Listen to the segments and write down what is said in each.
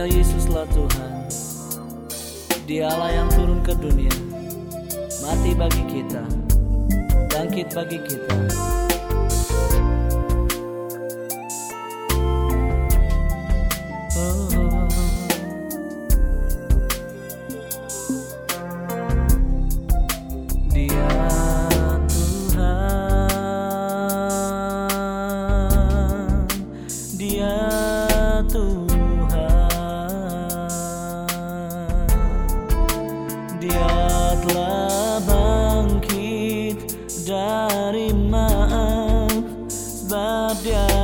Hanya Yesuslah Tuhan. Dialah yang turun ke dunia Mati bagi kita Bangkit bagi kita. Maaf sebab dia Tuhan penerimaan Sebab dia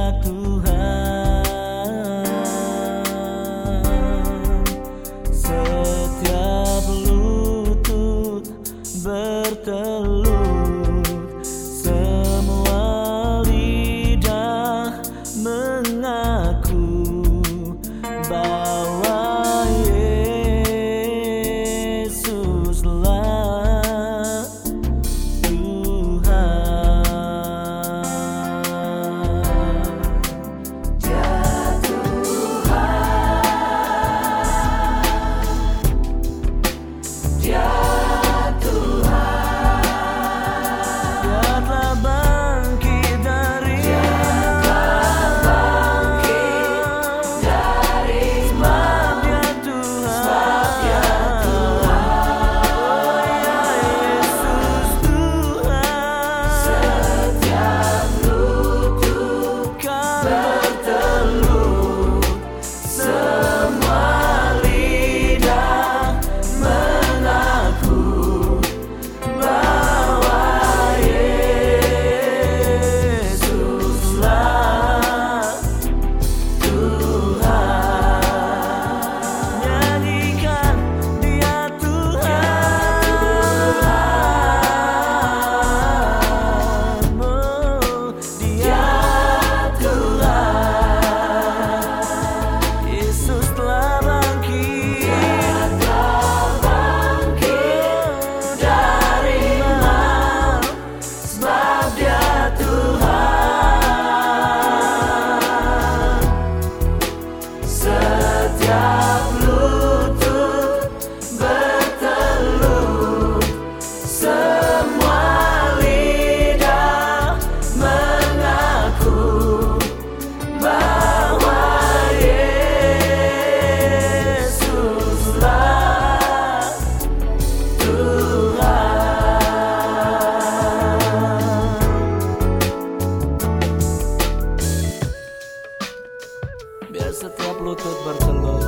Biar setiap lutut bertelur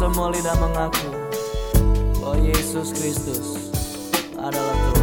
Semua lidah mengaku Bahwa Yesus Kristus adalah Tuhan.